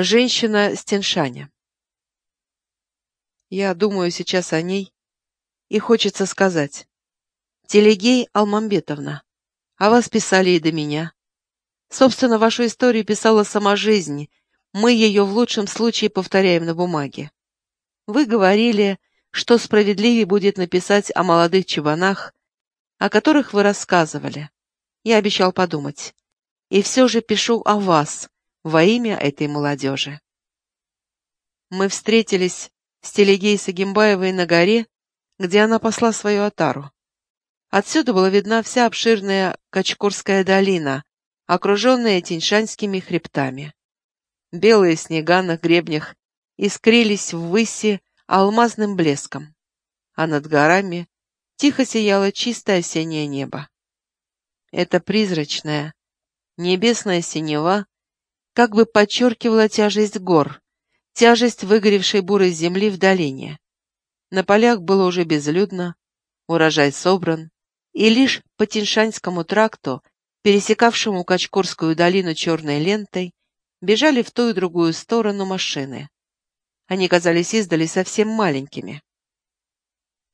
Женщина с. Я думаю сейчас о ней, и хочется сказать. Телегей Алмамбетовна, о вас писали и до меня. Собственно, вашу историю писала сама жизнь, мы ее в лучшем случае повторяем на бумаге. Вы говорили, что справедливее будет написать о молодых чебанах, о которых вы рассказывали. Я обещал подумать. И все же пишу о вас, во имя этой молодежи. Мы встретились с Телегей Сагимбаевой на горе, где она посла свою отару. Отсюда была видна вся обширная Качкурская долина, окруженная Тиньшанскими хребтами. Белые снега на гребнях искрились ввыси алмазным блеском, а над горами тихо сияло чистое осеннее небо. Это призрачная, небесная синева как бы подчеркивала тяжесть гор, тяжесть выгоревшей бурой земли в долине. На полях было уже безлюдно, урожай собран, и лишь по Тиншанскому тракту, пересекавшему Качкурскую долину черной лентой, бежали в ту и другую сторону машины. Они казались издали совсем маленькими.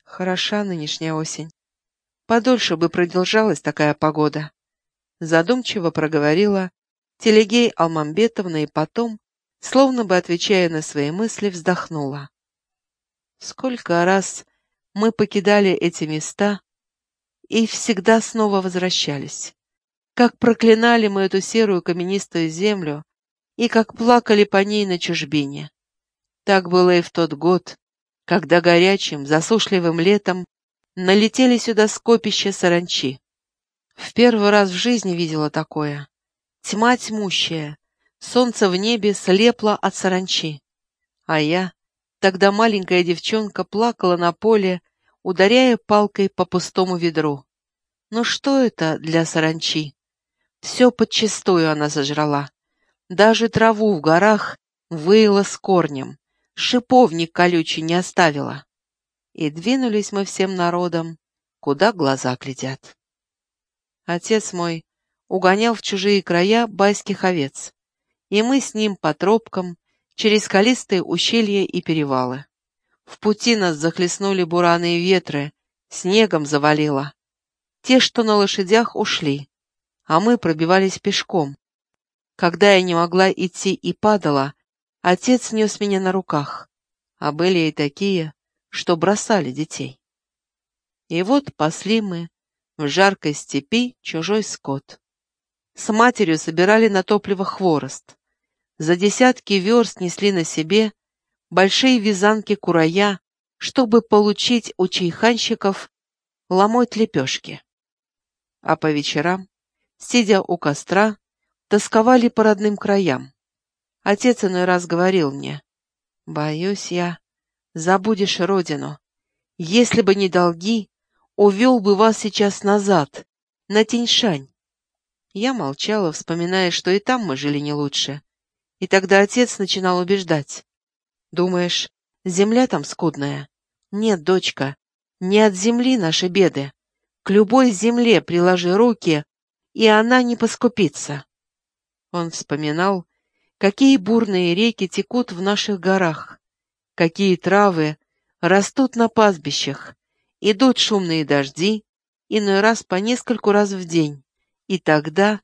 Хороша нынешняя осень. Подольше бы продолжалась такая погода. Задумчиво проговорила Телегей Алмамбетовна и потом, словно бы отвечая на свои мысли, вздохнула. Сколько раз мы покидали эти места и всегда снова возвращались. Как проклинали мы эту серую каменистую землю и как плакали по ней на чужбине. Так было и в тот год, когда горячим, засушливым летом налетели сюда скопища саранчи. В первый раз в жизни видела такое. Тьма тьмущая, солнце в небе слепло от саранчи. А я, тогда маленькая девчонка, плакала на поле, ударяя палкой по пустому ведру. Ну что это для саранчи? Все подчистую она сожрала. Даже траву в горах выила с корнем, шиповник колючий не оставила. И двинулись мы всем народом, куда глаза глядят. Отец мой угонял в чужие края байских овец, и мы с ним по тропкам через скалистые ущелья и перевалы. В пути нас захлестнули бураны и ветры, снегом завалило. Те, что на лошадях, ушли, а мы пробивались пешком. Когда я не могла идти и падала, отец нес меня на руках, а были и такие, что бросали детей. И вот пасли мы в жаркой степи чужой скот. С матерью собирали на топливо хворост. За десятки верст несли на себе большие вязанки курая, чтобы получить у чайханщиков ломоть лепешки. А по вечерам, сидя у костра, тосковали по родным краям. Отец иной раз говорил мне, «Боюсь я, забудешь родину. Если бы не долги, увел бы вас сейчас назад, на Тиньшань. Я молчала, вспоминая, что и там мы жили не лучше. И тогда отец начинал убеждать. «Думаешь, земля там скудная?» «Нет, дочка, не от земли наши беды. К любой земле приложи руки, и она не поскупится». Он вспоминал, какие бурные реки текут в наших горах, какие травы растут на пастбищах, идут шумные дожди, иной раз по нескольку раз в день. И тогда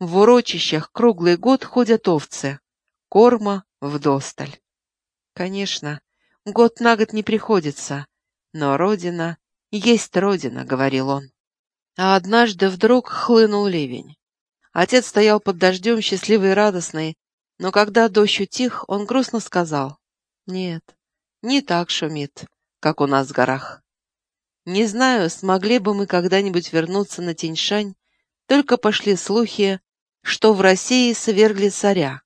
в урочищах круглый год ходят овцы, корма вдосталь. Конечно, год на год не приходится, но родина есть родина, говорил он. А однажды вдруг хлынул ливень. Отец стоял под дождем, счастливый и радостный, но когда дождь утих, он грустно сказал, «Нет, не так шумит, как у нас в горах. Не знаю, смогли бы мы когда-нибудь вернуться на Тиньшань только пошли слухи, что в России свергли царя,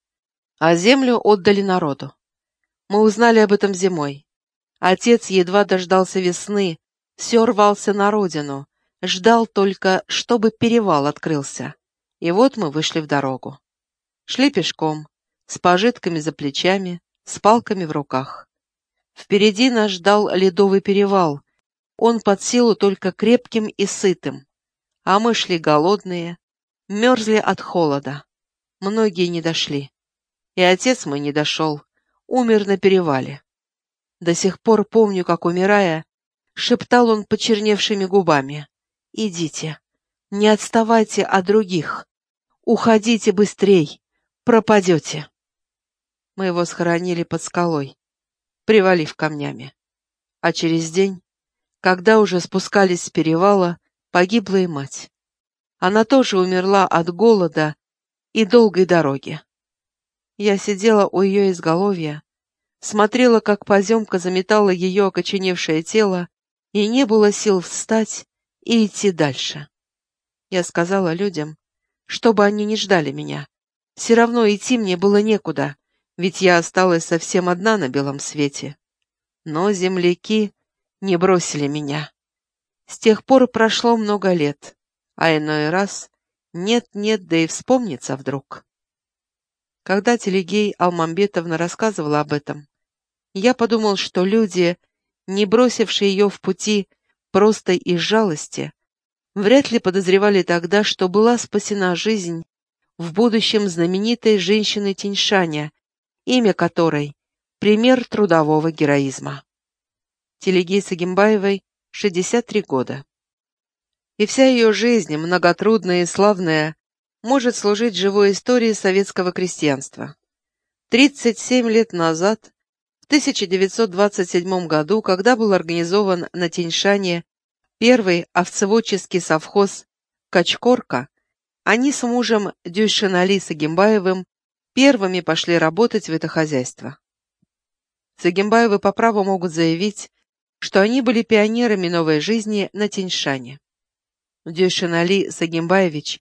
а землю отдали народу. Мы узнали об этом зимой. Отец едва дождался весны, все рвался на родину, ждал только, чтобы перевал открылся. И вот мы вышли в дорогу. Шли пешком, с пожитками за плечами, с палками в руках. Впереди нас ждал ледовый перевал, он под силу только крепким и сытым а мы шли голодные, мерзли от холода. Многие не дошли. И отец мой не дошел, умер на перевале. До сих пор помню, как, умирая, шептал он почерневшими губами. «Идите, не отставайте от других, уходите быстрей, пропадете». Мы его схоронили под скалой, привалив камнями. А через день, когда уже спускались с перевала, погибла и мать. Она тоже умерла от голода и долгой дороги. Я сидела у ее изголовья, смотрела, как поземка заметала ее окоченевшее тело, и не было сил встать и идти дальше. Я сказала людям, чтобы они не ждали меня. Все равно идти мне было некуда, ведь я осталась совсем одна на белом свете. Но земляки не бросили меня. С тех пор прошло много лет, а иной раз нет-нет, да и вспомнится вдруг. Когда Телегей Алмамбетовна рассказывала об этом, я подумал, что люди, не бросившие ее в пути просто из жалости, вряд ли подозревали тогда, что была спасена жизнь в будущем знаменитой женщины Тиньшаня, имя которой — пример трудового героизма. Телегей Сагимбаевой 63 года. И вся ее жизнь, многотрудная и славная, может служить живой историей советского крестьянства. 37 лет назад, в 1927 году, когда был организован на Теньшане первый овцеводческий совхоз «Качкорка», они с мужем Дюйшинали Сагимбаевым первыми пошли работать в это хозяйство. Сагимбаевы по праву могут заявить, что они были пионерами новой жизни на Теньшане. Дюшин Али Сагимбаевич,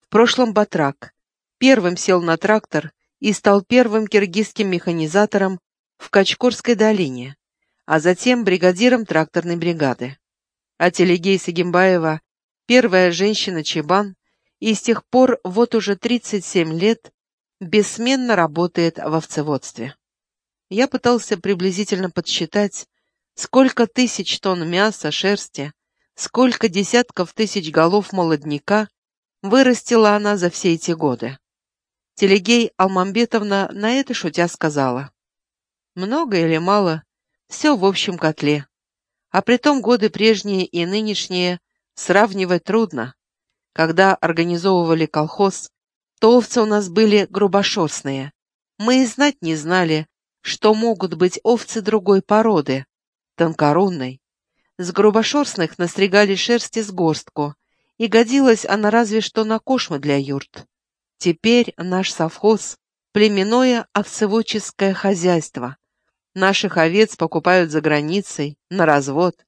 в прошлом батрак, первым сел на трактор и стал первым киргизским механизатором в Качкорской долине, а затем бригадиром тракторной бригады. А Телегей Сагимбаева – первая женщина-чебан, и с тех пор вот уже 37 лет бессменно работает в овцеводстве. Я пытался приблизительно подсчитать, Сколько тысяч тонн мяса, шерсти, сколько десятков тысяч голов молодняка вырастила она за все эти годы. Телегей Алмамбетовна на это шутя сказала. Много или мало, все в общем котле. А притом годы прежние и нынешние сравнивать трудно. Когда организовывали колхоз, то овцы у нас были грубошерстные. Мы и знать не знали, что могут быть овцы другой породы, тонкорунной. С грубошерстных настригали шерсти с горстку, и годилась она разве что на кошмы для юрт. Теперь наш совхоз — племенное овцеводческое хозяйство. Наших овец покупают за границей, на развод.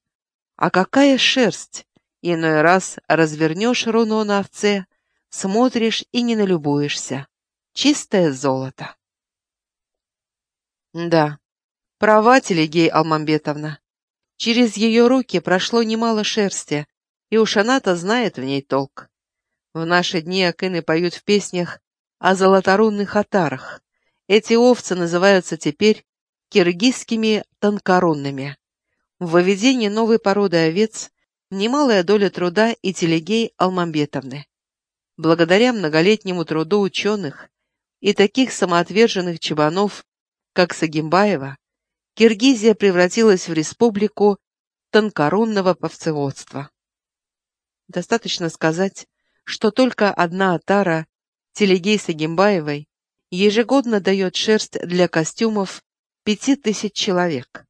А какая шерсть! Иной раз развернешь руно на овце, смотришь и не налюбуешься. Чистое золото. Да, права Телегей Алмамбетовна. Через ее руки прошло немало шерсти, и уж она-то знает в ней толк. В наши дни акины поют в песнях о золоторунных отарах. Эти овцы называются теперь киргизскими тонкорунными. В выведении новой породы овец немалая доля труда и телегей Алмамбетовны. Благодаря многолетнему труду ученых и таких самоотверженных чебанов, как Сагимбаева, Киргизия превратилась в республику тонкорунного повцеводства. Достаточно сказать, что только одна отара Телегейса Гимбаевой ежегодно дает шерсть для костюмов пяти тысяч человек.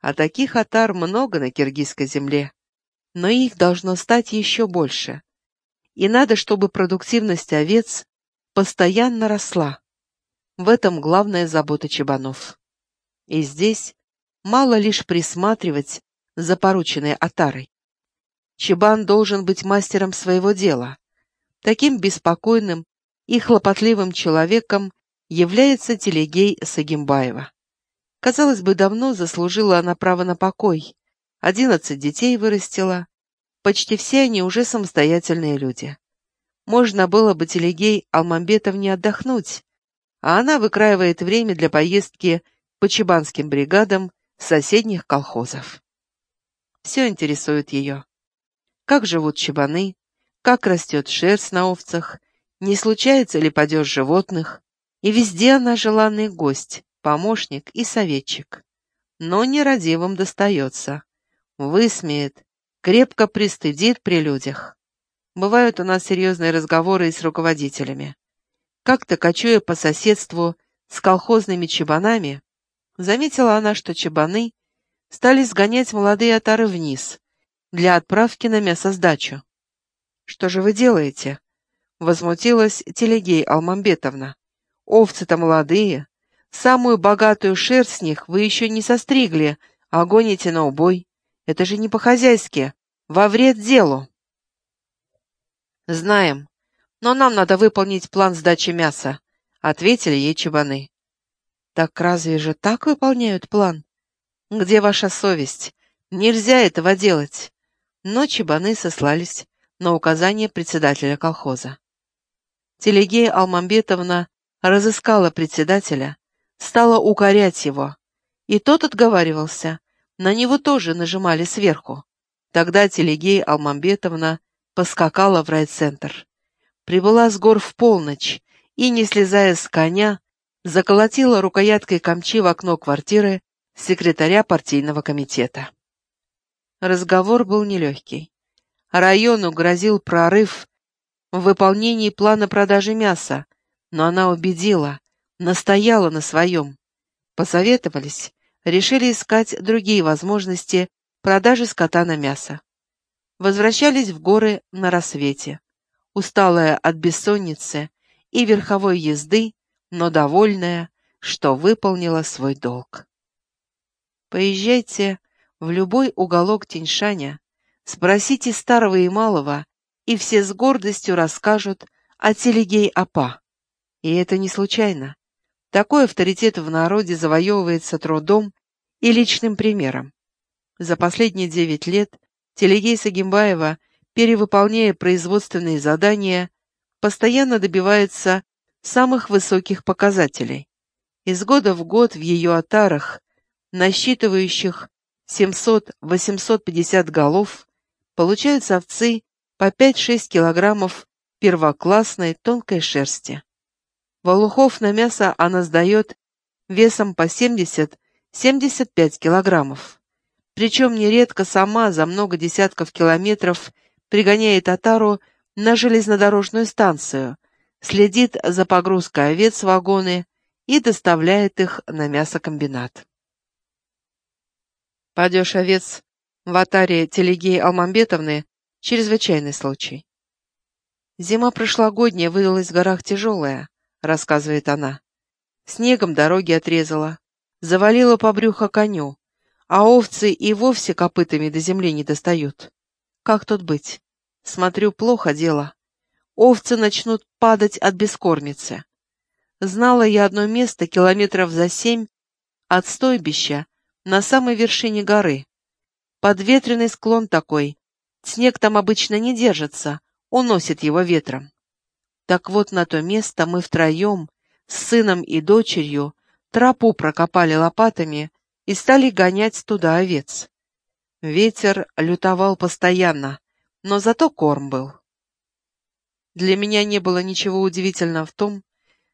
А таких отар много на киргизской земле, но их должно стать еще больше. И надо, чтобы продуктивность овец постоянно росла. В этом главная забота чебанов. И здесь мало лишь присматривать за порученной отарой. Чебан должен быть мастером своего дела. Таким беспокойным и хлопотливым человеком является Телегей Сагимбаева. Казалось бы, давно заслужила она право на покой. Одиннадцать детей вырастила. Почти все они уже самостоятельные люди. Можно было бы Телегей Алмамбетовне отдохнуть, а она выкраивает время для поездки по чебанским бригадам соседних колхозов. Все интересует ее. Как живут чебаны, как растет шерсть на овцах, не случается ли падеж животных, И везде она желанный гость, помощник и советчик. Но нерадивым достается. Высмеет, крепко пристыдит при людях. Бывают у нас серьезные разговоры и с руководителями. Как-то, кочуя по соседству с колхозными чебанами, заметила она, что чебаны стали сгонять молодые отары вниз для отправки на мясосдачу. «Что же вы делаете?» — возмутилась Телегей Алмамбетовна. «Овцы-то молодые. Самую богатую шерсть с них вы еще не состригли, а гоните на убой. Это же не по-хозяйски, во вред делу». «Знаем, но нам надо выполнить план сдачи мяса», — ответили ей чебаны. «Так разве же так выполняют план? Где ваша совесть? Нельзя этого делать». Но чебаны сослались на указание председателя колхоза. Телегея Алмамбетовна разыскала председателя, стала укорять его, и тот отговаривался, на него тоже нажимали сверху. Тогда Телегея Алмамбетовна поскакала в райцентр. Прибыла с гор в полночь и, не слезая с коня, заколотила рукояткой камчи в окно квартиры секретаря партийного комитета. Разговор был нелегкий. Району грозил прорыв в выполнении плана продажи мяса, но она убедила, настояла на своем. Посоветовались, решили искать другие возможности продажи скота на мясо. Возвращались в горы на рассвете, усталая от бессонницы и верховой езды, но довольная, что выполнила свой долг. Поезжайте в любой уголок Тиньшаня, Спросите старого и малого, и все с гордостью расскажут о Телегей-Апа. И это не случайно. Такой авторитет в народе завоевывается трудом и личным примером. За последние девять лет Телегей Сагимбаева, перевыполняя производственные задания, постоянно добивается самых высоких показателей. Из года в год в ее отарах, насчитывающих 700-850 голов, получаются овцы по 5-6 килограммов первоклассной тонкой шерсти. Волухов на мясо она сдает весом по 70-75 килограммов. Причем нередко сама за много десятков километров пригоняет отару на железнодорожную станцию, следит за погрузкой овец в вагоны и доставляет их на мясокомбинат. Падеж овец в атаре Телегеи Алмамбетовны чрезвычайный случай. «Зима прошлогодняя выдалась в горах тяжелая», — рассказывает она. «Снегом дороги отрезала, завалила по брюхо коню, а овцы и вовсе копытами до земли не достают. Как тут быть? Смотрю, плохо дело. Овцы начнут падать от бескормицы. Знала я одно место километров за семь от стойбища на самой вершине горы. Подветренный склон такой. Снег там обычно не держится, уносит его ветром. Так вот на то место мы втроем, с сыном и дочерью, тропу прокопали лопатами и стали гонять туда овец. Ветер лютовал постоянно, но зато корм был. Для меня не было ничего удивительного в том,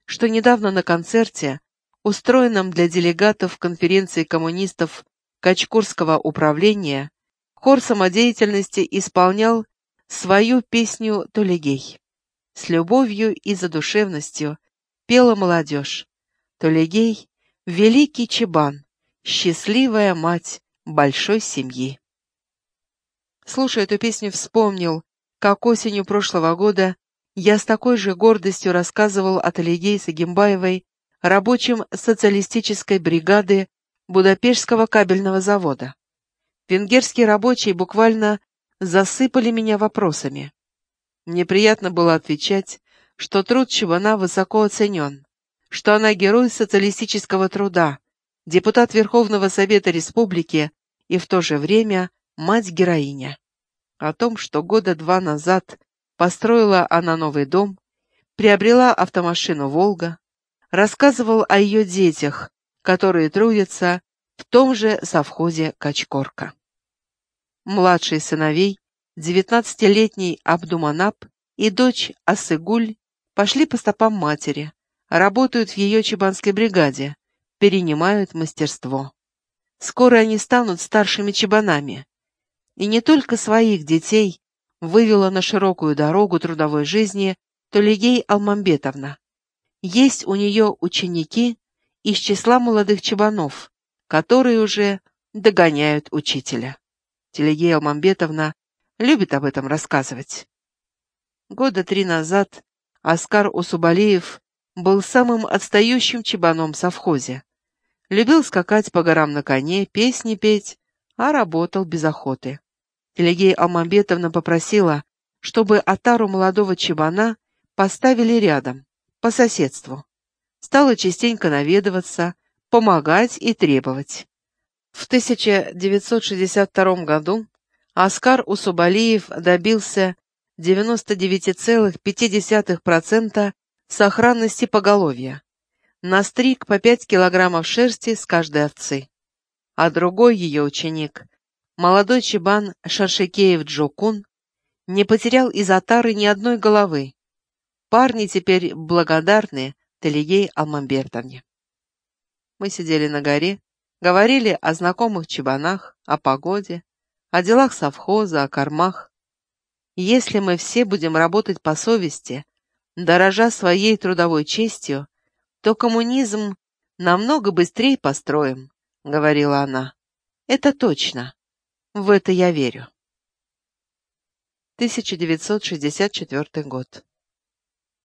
что недавно на концерте, устроенном для делегатов конференции коммунистов Качкурского управления хор самодеятельности исполнял свою песню «Толегей». С любовью и задушевностью пела молодежь. Толегей — великий чебан, счастливая мать большой семьи. Слушая эту песню, вспомнил, как осенью прошлого года я с такой же гордостью рассказывал о Толегей Сагимбаевой рабочим социалистической бригады Будапештского кабельного завода. Венгерские рабочие буквально засыпали меня вопросами. Мне приятно было отвечать, что труд Чебана высоко оценен, что она герой социалистического труда, депутат Верховного Совета Республики и в то же время мать-героиня. О том, что года два назад построила она новый дом, приобрела автомашину «Волга», рассказывал о ее детях, которые трудятся в том же совхозе Качкорка. Младший сыновей, девятнадцатилетний Абдуманап и дочь Асыгуль пошли по стопам матери, работают в ее чебанской бригаде, перенимают мастерство. Скоро они станут старшими чебанами. И не только своих детей вывела на широкую дорогу трудовой жизни Толигей Алмамбетовна. Есть у нее ученики из числа молодых чебанов, которые уже догоняют учителя. Телегея Алмамбетовна любит об этом рассказывать. Года три назад Оскар Усубалиев был самым отстающим чебаном в совхозе. Любил скакать по горам на коне, песни петь, а работал без охоты. Телегея Алмамбетовна попросила, чтобы отару молодого чебана поставили рядом, по соседству. Стала частенько наведываться, помогать и требовать. В 1962 году Оскар Усубалиев добился 99,5% сохранности поголовья. Настриг по 5 килограммов шерсти с каждой овцы. А другой ее ученик, молодой чебан Шаршикеев Джокун, не потерял из отары ни одной головы. Парни теперь благодарны Талией Алмамбертовне. Мы сидели на горе, говорили о знакомых чебанах, о погоде, о делах совхоза, о кормах. Если мы все будем работать по совести, дорожа своей трудовой честью, то коммунизм намного быстрее построим, — говорила она. Это точно. В это я верю. 1964 год.